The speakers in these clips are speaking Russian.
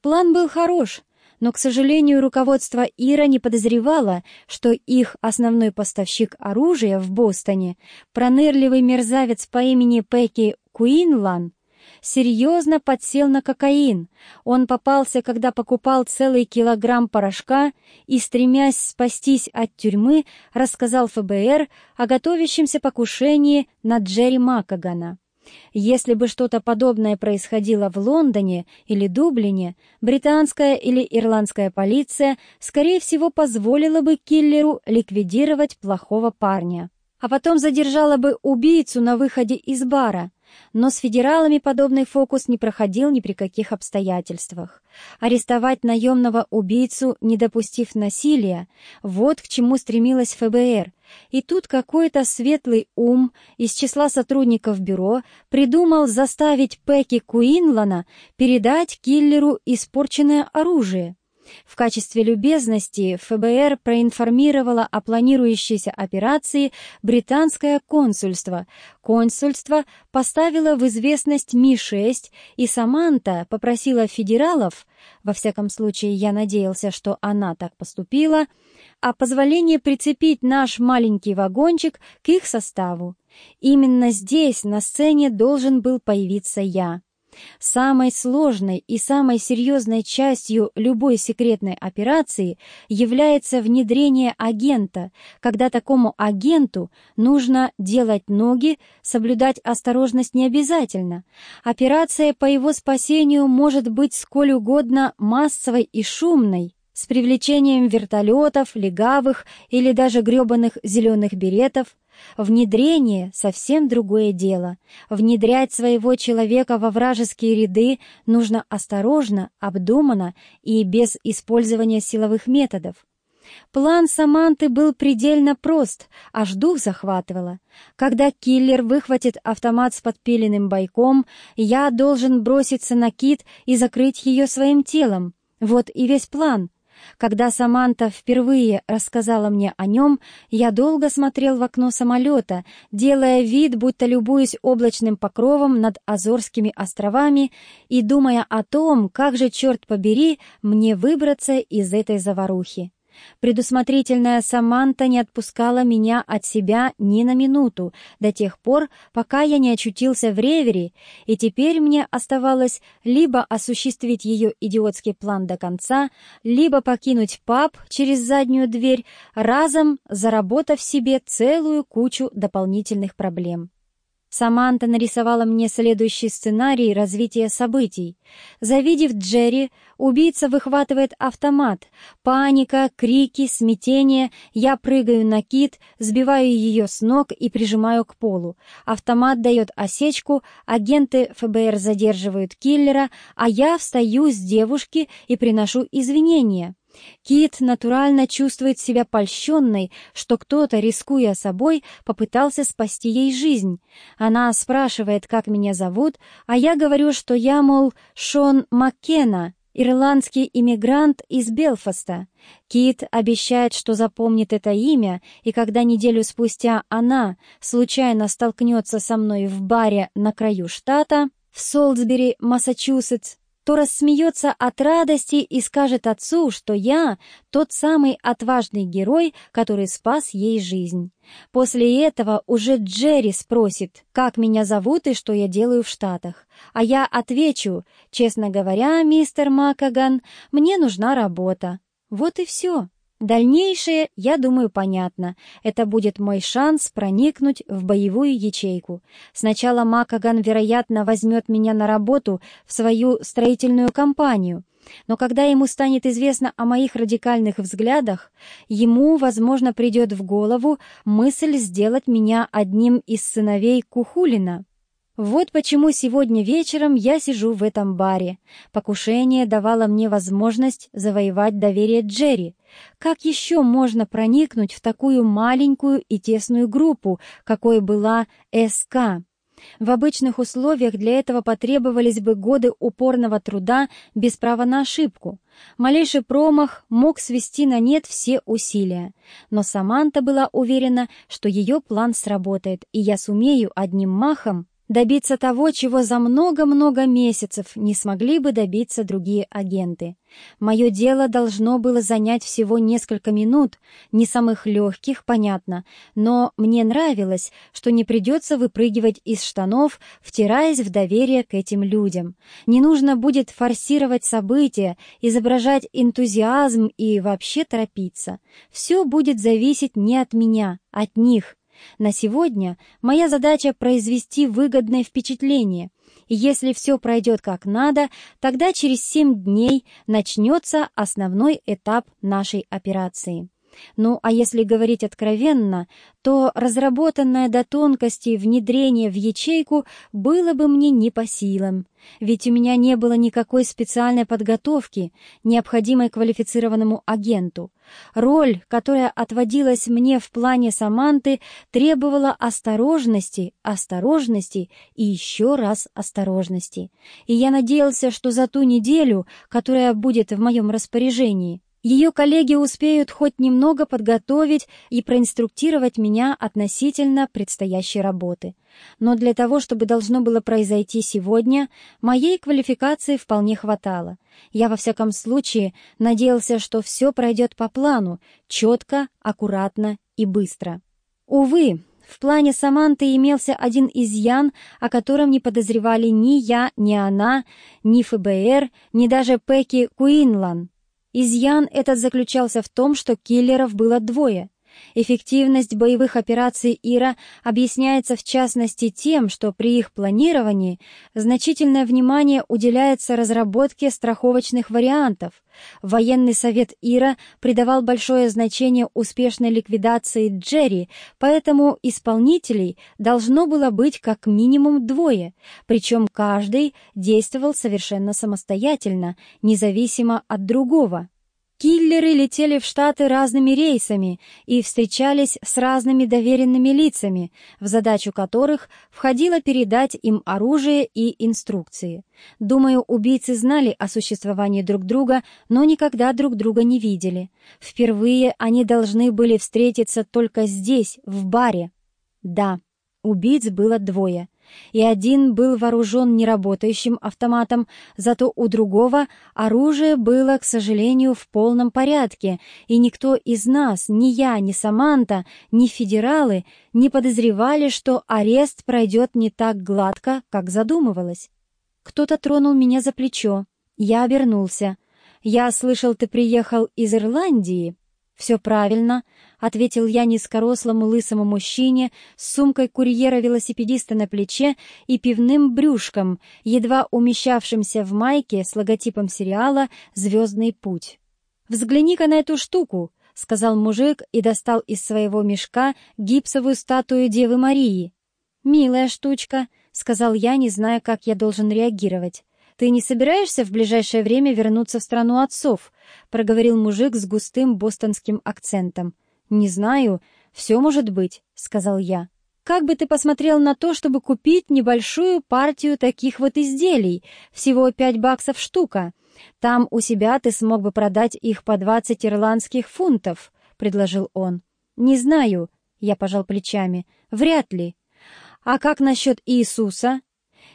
План был хорош, но, к сожалению, руководство Ира не подозревало, что их основной поставщик оружия в Бостоне, пронырливый мерзавец по имени Пеки Куинлан, серьезно подсел на кокаин. Он попался, когда покупал целый килограмм порошка и, стремясь спастись от тюрьмы, рассказал ФБР о готовящемся покушении на Джерри Макагана. Если бы что-то подобное происходило в Лондоне или Дублине, британская или ирландская полиция, скорее всего, позволила бы киллеру ликвидировать плохого парня. А потом задержала бы убийцу на выходе из бара, но с федералами подобный фокус не проходил ни при каких обстоятельствах. Арестовать наемного убийцу, не допустив насилия, вот к чему стремилась ФБР. И тут какой-то светлый ум из числа сотрудников бюро придумал заставить Пеки Куинлана передать киллеру испорченное оружие. В качестве любезности ФБР проинформировало о планирующейся операции британское консульство. Консульство поставило в известность Ми-6, и Саманта попросила федералов, во всяком случае я надеялся, что она так поступила, о позволении прицепить наш маленький вагончик к их составу. Именно здесь на сцене должен был появиться я. Самой сложной и самой серьезной частью любой секретной операции является внедрение агента, когда такому агенту нужно делать ноги, соблюдать осторожность не обязательно. Операция по его спасению может быть сколь угодно массовой и шумной, с привлечением вертолетов, легавых или даже гребаных зеленых беретов, Внедрение — совсем другое дело. Внедрять своего человека во вражеские ряды нужно осторожно, обдуманно и без использования силовых методов. План Саманты был предельно прост, аж дух захватывало. Когда киллер выхватит автомат с подпиленным бойком, я должен броситься на кит и закрыть ее своим телом. Вот и весь план — когда Саманта впервые рассказала мне о нем, я долго смотрел в окно самолета, делая вид, будто любуюсь облачным покровом над Азорскими островами и думая о том, как же, черт побери, мне выбраться из этой заварухи. Предусмотрительная Саманта не отпускала меня от себя ни на минуту, до тех пор, пока я не очутился в ревере, и теперь мне оставалось либо осуществить ее идиотский план до конца, либо покинуть паб через заднюю дверь, разом заработав себе целую кучу дополнительных проблем. Саманта нарисовала мне следующий сценарий развития событий. Завидев Джерри, убийца выхватывает автомат. Паника, крики, смятение. Я прыгаю на кит, сбиваю ее с ног и прижимаю к полу. Автомат дает осечку, агенты ФБР задерживают киллера, а я встаю с девушки и приношу извинения. Кит натурально чувствует себя польщенной, что кто-то, рискуя собой, попытался спасти ей жизнь. Она спрашивает, как меня зовут, а я говорю, что я, мол, Шон Маккена, ирландский иммигрант из Белфаста. Кит обещает, что запомнит это имя, и когда неделю спустя она случайно столкнется со мной в баре на краю штата, в Солсбери, Массачусетс, то рассмеется от радости и скажет отцу, что я тот самый отважный герой, который спас ей жизнь. После этого уже Джерри спросит, как меня зовут и что я делаю в Штатах. А я отвечу, честно говоря, мистер Макаган, мне нужна работа. Вот и все. Дальнейшее, я думаю, понятно. Это будет мой шанс проникнуть в боевую ячейку. Сначала Макаган, вероятно, возьмет меня на работу в свою строительную компанию. Но когда ему станет известно о моих радикальных взглядах, ему, возможно, придет в голову мысль сделать меня одним из сыновей Кухулина. Вот почему сегодня вечером я сижу в этом баре. Покушение давало мне возможность завоевать доверие Джерри. Как еще можно проникнуть в такую маленькую и тесную группу, какой была СК? В обычных условиях для этого потребовались бы годы упорного труда без права на ошибку. Малейший промах мог свести на нет все усилия. Но Саманта была уверена, что ее план сработает, и я сумею одним махом добиться того, чего за много-много месяцев не смогли бы добиться другие агенты. Мое дело должно было занять всего несколько минут, не самых легких, понятно, но мне нравилось, что не придется выпрыгивать из штанов, втираясь в доверие к этим людям. Не нужно будет форсировать события, изображать энтузиазм и вообще торопиться. Все будет зависеть не от меня, от них. На сегодня моя задача произвести выгодное впечатление, и если все пройдет как надо, тогда через семь дней начнется основной этап нашей операции. Ну, а если говорить откровенно, то разработанное до тонкости внедрение в ячейку было бы мне не по силам, ведь у меня не было никакой специальной подготовки, необходимой квалифицированному агенту. Роль, которая отводилась мне в плане Саманты, требовала осторожности, осторожности и еще раз осторожности. И я надеялся, что за ту неделю, которая будет в моем распоряжении, ее коллеги успеют хоть немного подготовить и проинструктировать меня относительно предстоящей работы. Но для того, чтобы должно было произойти сегодня, моей квалификации вполне хватало. Я, во всяком случае, надеялся, что все пройдет по плану, четко, аккуратно и быстро. Увы, в плане Саманты имелся один изъян, о котором не подозревали ни я, ни она, ни ФБР, ни даже Пеки Куинлан. Изъян этот заключался в том, что киллеров было двое. Эффективность боевых операций Ира объясняется в частности тем, что при их планировании значительное внимание уделяется разработке страховочных вариантов. Военный совет Ира придавал большое значение успешной ликвидации Джерри, поэтому исполнителей должно было быть как минимум двое, причем каждый действовал совершенно самостоятельно, независимо от другого. Киллеры летели в Штаты разными рейсами и встречались с разными доверенными лицами, в задачу которых входило передать им оружие и инструкции. Думаю, убийцы знали о существовании друг друга, но никогда друг друга не видели. Впервые они должны были встретиться только здесь, в баре. Да, убийц было двое и один был вооружен неработающим автоматом, зато у другого оружие было, к сожалению, в полном порядке, и никто из нас, ни я, ни Саманта, ни федералы, не подозревали, что арест пройдет не так гладко, как задумывалось. Кто-то тронул меня за плечо. Я обернулся. «Я слышал, ты приехал из Ирландии?» «Все правильно», — ответил я низкорослому лысому мужчине с сумкой курьера-велосипедиста на плече и пивным брюшком, едва умещавшимся в майке с логотипом сериала «Звездный путь». «Взгляни-ка на эту штуку», — сказал мужик и достал из своего мешка гипсовую статую Девы Марии. «Милая штучка», — сказал я, не зная, как я должен реагировать. «Ты не собираешься в ближайшее время вернуться в страну отцов?» — проговорил мужик с густым бостонским акцентом. «Не знаю. Все может быть», — сказал я. «Как бы ты посмотрел на то, чтобы купить небольшую партию таких вот изделий? Всего пять баксов штука. Там у себя ты смог бы продать их по двадцать ирландских фунтов», — предложил он. «Не знаю», — я пожал плечами. «Вряд ли». «А как насчет Иисуса?»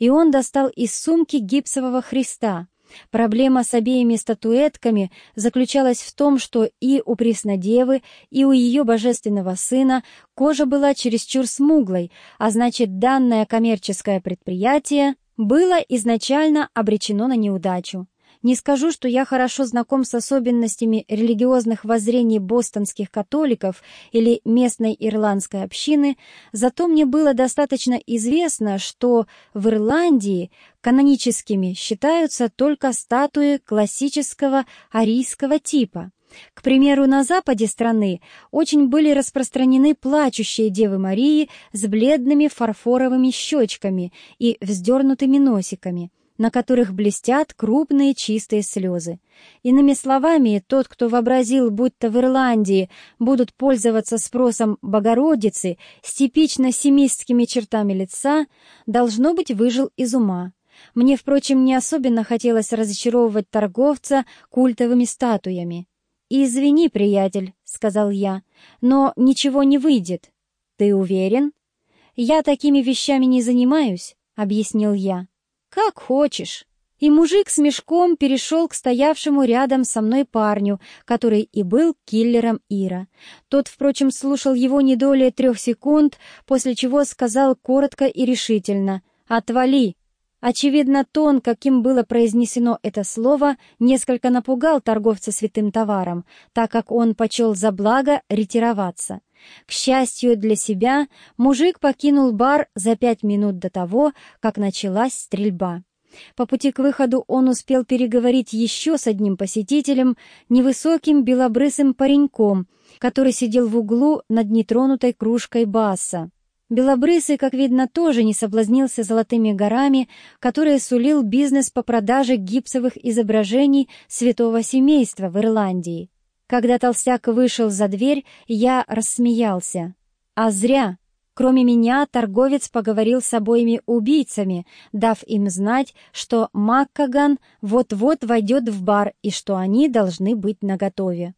И он достал из сумки гипсового Христа. Проблема с обеими статуэтками заключалась в том, что и у Преснодевы, и у ее божественного сына кожа была чересчур смуглой, а значит, данное коммерческое предприятие было изначально обречено на неудачу. Не скажу, что я хорошо знаком с особенностями религиозных воззрений бостонских католиков или местной ирландской общины, зато мне было достаточно известно, что в Ирландии каноническими считаются только статуи классического арийского типа. К примеру, на западе страны очень были распространены плачущие Девы Марии с бледными фарфоровыми щечками и вздернутыми носиками на которых блестят крупные чистые слезы. Иными словами, тот, кто вообразил, будто в Ирландии будут пользоваться спросом Богородицы с типично семистскими чертами лица, должно быть, выжил из ума. Мне, впрочем, не особенно хотелось разочаровывать торговца культовыми статуями. «Извини, приятель», — сказал я, — «но ничего не выйдет». «Ты уверен?» «Я такими вещами не занимаюсь», объяснил я. «Как хочешь». И мужик с мешком перешел к стоявшему рядом со мной парню, который и был киллером Ира. Тот, впрочем, слушал его не долее трех секунд, после чего сказал коротко и решительно «Отвали!». Очевидно, тон, каким было произнесено это слово, несколько напугал торговца святым товаром, так как он почел за благо ретироваться. К счастью для себя, мужик покинул бар за пять минут до того, как началась стрельба. По пути к выходу он успел переговорить еще с одним посетителем, невысоким белобрысым пареньком, который сидел в углу над нетронутой кружкой баса. Белобрысый, как видно, тоже не соблазнился золотыми горами, которые сулил бизнес по продаже гипсовых изображений святого семейства в Ирландии. Когда толстяк вышел за дверь, я рассмеялся. А зря. Кроме меня, торговец поговорил с обоими убийцами, дав им знать, что Маккаган вот-вот войдет в бар и что они должны быть наготове.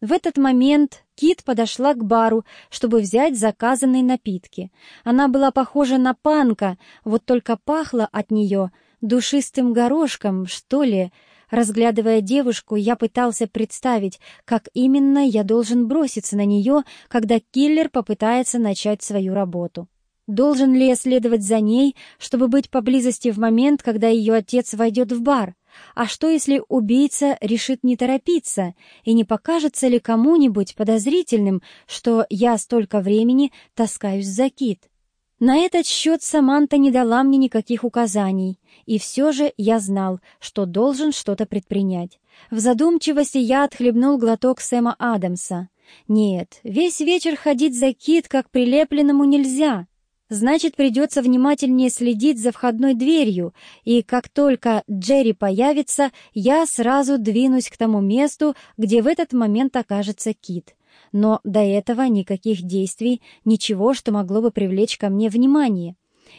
В этот момент Кит подошла к бару, чтобы взять заказанные напитки. Она была похожа на панка, вот только пахла от нее душистым горошком, что ли, Разглядывая девушку, я пытался представить, как именно я должен броситься на нее, когда киллер попытается начать свою работу. Должен ли я следовать за ней, чтобы быть поблизости в момент, когда ее отец войдет в бар? А что, если убийца решит не торопиться, и не покажется ли кому-нибудь подозрительным, что я столько времени таскаюсь за кит? На этот счет Саманта не дала мне никаких указаний, и все же я знал, что должен что-то предпринять. В задумчивости я отхлебнул глоток Сэма Адамса. Нет, весь вечер ходить за кит как прилепленному нельзя. Значит, придется внимательнее следить за входной дверью, и как только Джерри появится, я сразу двинусь к тому месту, где в этот момент окажется кит но до этого никаких действий, ничего, что могло бы привлечь ко мне внимание.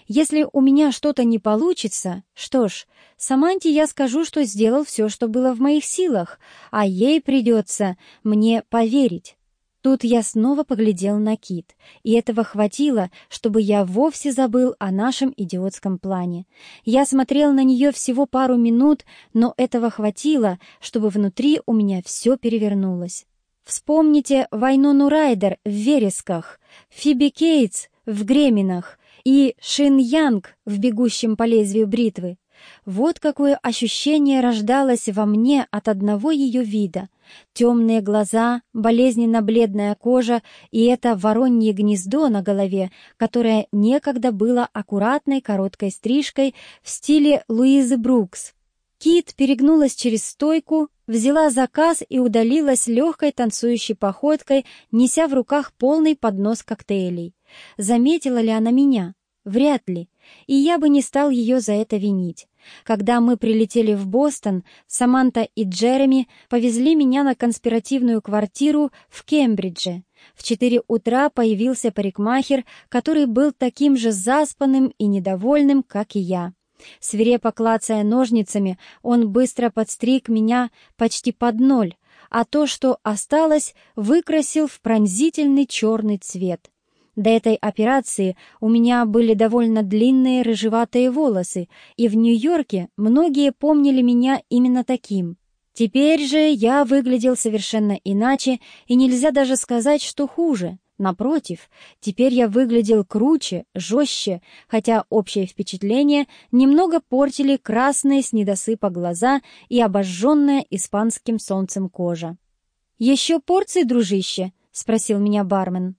Если у меня что-то не получится, что ж, Саманте я скажу, что сделал все, что было в моих силах, а ей придется мне поверить. Тут я снова поглядел на Кит, и этого хватило, чтобы я вовсе забыл о нашем идиотском плане. Я смотрел на нее всего пару минут, но этого хватило, чтобы внутри у меня все перевернулось. Вспомните Вайнону Райдер в «Вересках», Фиби Кейтс в «Греминах» и Шин Янг в «Бегущем по лезвию бритвы». Вот какое ощущение рождалось во мне от одного ее вида. Темные глаза, болезненно-бледная кожа и это воронье гнездо на голове, которое некогда было аккуратной короткой стрижкой в стиле Луизы Брукс. Кит перегнулась через стойку, взяла заказ и удалилась легкой танцующей походкой, неся в руках полный поднос коктейлей. Заметила ли она меня? Вряд ли. И я бы не стал ее за это винить. Когда мы прилетели в Бостон, Саманта и Джереми повезли меня на конспиративную квартиру в Кембридже. В четыре утра появился парикмахер, который был таким же заспанным и недовольным, как и я. Свирепо клацая ножницами, он быстро подстриг меня почти под ноль, а то, что осталось, выкрасил в пронзительный черный цвет. До этой операции у меня были довольно длинные рыжеватые волосы, и в Нью-Йорке многие помнили меня именно таким. Теперь же я выглядел совершенно иначе, и нельзя даже сказать, что хуже — Напротив, теперь я выглядел круче, жестче, хотя общее впечатление немного портили красные с недосыпа глаза и обожженная испанским солнцем кожа. «Еще порции, дружище?» — спросил меня бармен.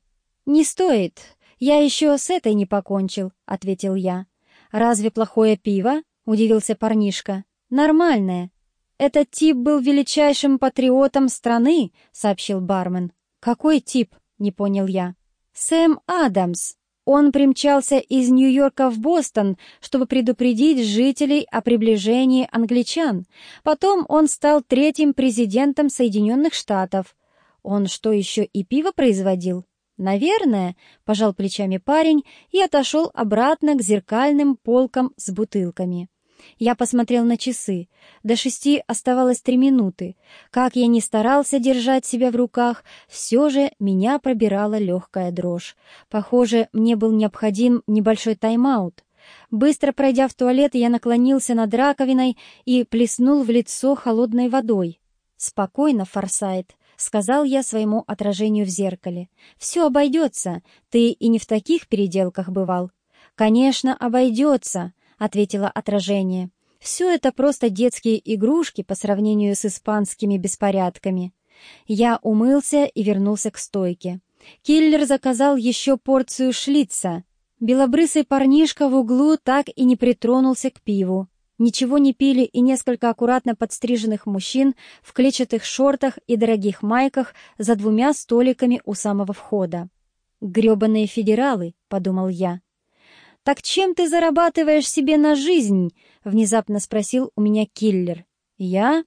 «Не стоит. Я еще с этой не покончил», — ответил я. «Разве плохое пиво?» — удивился парнишка. «Нормальное». «Этот тип был величайшим патриотом страны», — сообщил бармен. «Какой тип?» не понял я. «Сэм Адамс. Он примчался из Нью-Йорка в Бостон, чтобы предупредить жителей о приближении англичан. Потом он стал третьим президентом Соединенных Штатов. Он что, еще и пиво производил?» «Наверное», — пожал плечами парень и отошел обратно к зеркальным полкам с бутылками. Я посмотрел на часы. До шести оставалось три минуты. Как я ни старался держать себя в руках, все же меня пробирала легкая дрожь. Похоже, мне был необходим небольшой тайм-аут. Быстро пройдя в туалет, я наклонился над раковиной и плеснул в лицо холодной водой. «Спокойно, Форсайт», — сказал я своему отражению в зеркале. «Все обойдется. Ты и не в таких переделках бывал». «Конечно, обойдется», — ответило отражение. «Все это просто детские игрушки по сравнению с испанскими беспорядками». Я умылся и вернулся к стойке. Киллер заказал еще порцию шлица. Белобрысый парнишка в углу так и не притронулся к пиву. Ничего не пили и несколько аккуратно подстриженных мужчин в клетчатых шортах и дорогих майках за двумя столиками у самого входа. «Гребаные федералы», — подумал я. «Так чем ты зарабатываешь себе на жизнь?» — внезапно спросил у меня киллер. «Я?»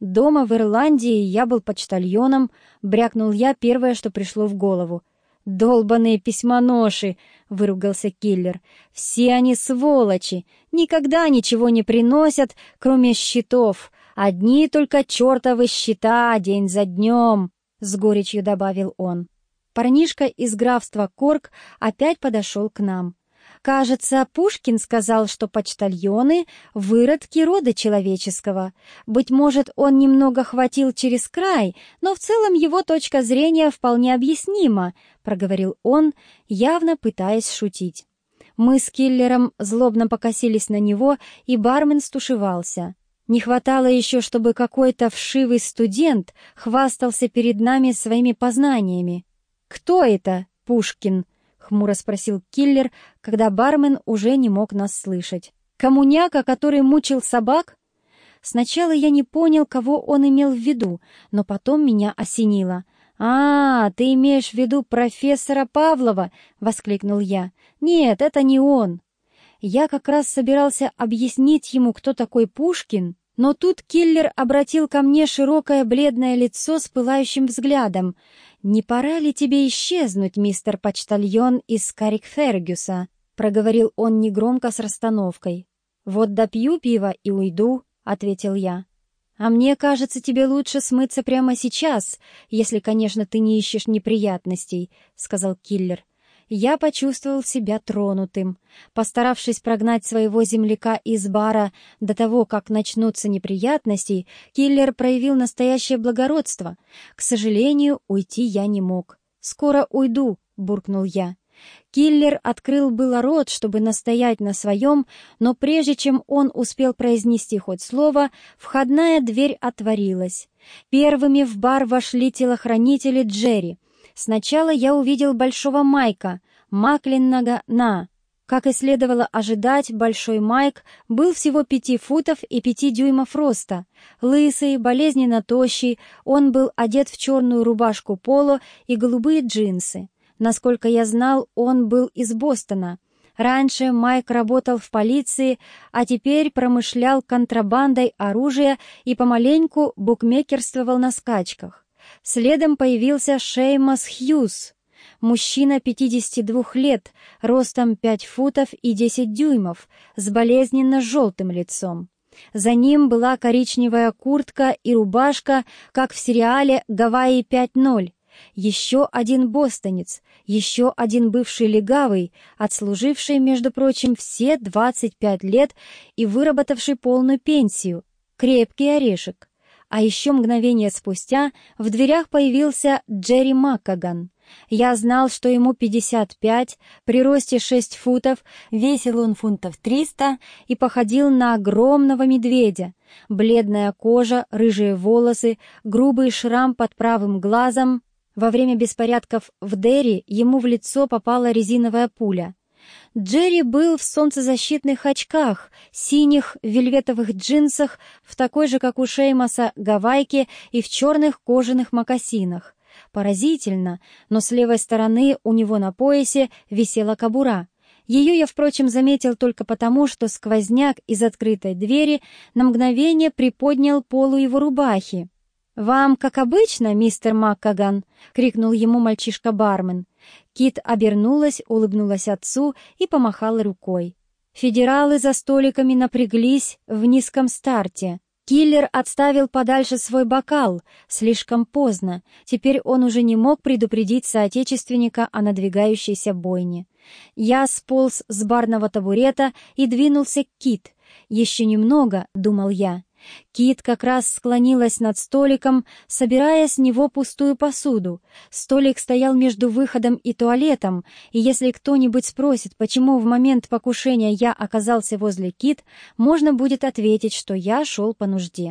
Дома в Ирландии я был почтальоном, брякнул я первое, что пришло в голову. «Долбаные письмоноши!» — выругался киллер. «Все они сволочи! Никогда ничего не приносят, кроме счетов. Одни только чертовы счета день за днем!» — с горечью добавил он. Парнишка из графства Корк опять подошел к нам. Кажется, Пушкин сказал, что почтальоны — выродки рода человеческого. Быть может, он немного хватил через край, но в целом его точка зрения вполне объяснима, — проговорил он, явно пытаясь шутить. Мы с киллером злобно покосились на него, и бармен стушевался. Не хватало еще, чтобы какой-то вшивый студент хвастался перед нами своими познаниями. «Кто это, Пушкин?» — хмуро спросил киллер, когда бармен уже не мог нас слышать. «Коммуняка, который мучил собак?» Сначала я не понял, кого он имел в виду, но потом меня осенило. «А, ты имеешь в виду профессора Павлова?» — воскликнул я. «Нет, это не он». Я как раз собирался объяснить ему, кто такой Пушкин, но тут киллер обратил ко мне широкое бледное лицо с пылающим взглядом. «Не пора ли тебе исчезнуть, мистер почтальон из Карик Фергюса?» — проговорил он негромко с расстановкой. «Вот допью пиво и уйду», — ответил я. «А мне кажется, тебе лучше смыться прямо сейчас, если, конечно, ты не ищешь неприятностей», — сказал киллер я почувствовал себя тронутым. Постаравшись прогнать своего земляка из бара до того, как начнутся неприятности, киллер проявил настоящее благородство. К сожалению, уйти я не мог. «Скоро уйду», — буркнул я. Киллер открыл было рот, чтобы настоять на своем, но прежде чем он успел произнести хоть слово, входная дверь отворилась. Первыми в бар вошли телохранители Джерри. Сначала я увидел большого Майка, Маклиннага на. Как и следовало ожидать, Большой Майк был всего пяти футов и пяти дюймов роста. Лысый, болезненно тощий, он был одет в черную рубашку поло и голубые джинсы. Насколько я знал, он был из Бостона. Раньше Майк работал в полиции, а теперь промышлял контрабандой оружия и помаленьку букмекерствовал на скачках. Следом появился Шеймас Хьюз, мужчина 52 лет, ростом 5 футов и 10 дюймов, с болезненно желтым лицом. За ним была коричневая куртка и рубашка, как в сериале «Гавайи 5.0». Еще один бостонец, еще один бывший легавый, отслуживший, между прочим, все 25 лет и выработавший полную пенсию, крепкий орешек. А еще мгновение спустя в дверях появился Джерри Маккаган. Я знал, что ему 55, при росте 6 футов, весил он фунтов 300 и походил на огромного медведя. Бледная кожа, рыжие волосы, грубый шрам под правым глазом. Во время беспорядков в Дерри ему в лицо попала резиновая пуля. Джерри был в солнцезащитных очках, синих вельветовых джинсах, в такой же, как у Шеймаса, гавайке и в черных кожаных мокасинах. Поразительно, но с левой стороны у него на поясе висела кобура. Ее я, впрочем, заметил только потому, что сквозняк из открытой двери на мгновение приподнял полу его рубахи. «Вам, как обычно, мистер Маккаган!» — крикнул ему мальчишка-бармен. Кит обернулась, улыбнулась отцу и помахала рукой. Федералы за столиками напряглись в низком старте. Киллер отставил подальше свой бокал. Слишком поздно. Теперь он уже не мог предупредить соотечественника о надвигающейся бойне. Я сполз с барного табурета и двинулся к Кит. «Еще немного», — думал я. Кит как раз склонилась над столиком, собирая с него пустую посуду. Столик стоял между выходом и туалетом, и если кто-нибудь спросит, почему в момент покушения я оказался возле Кит, можно будет ответить, что я шел по нужде.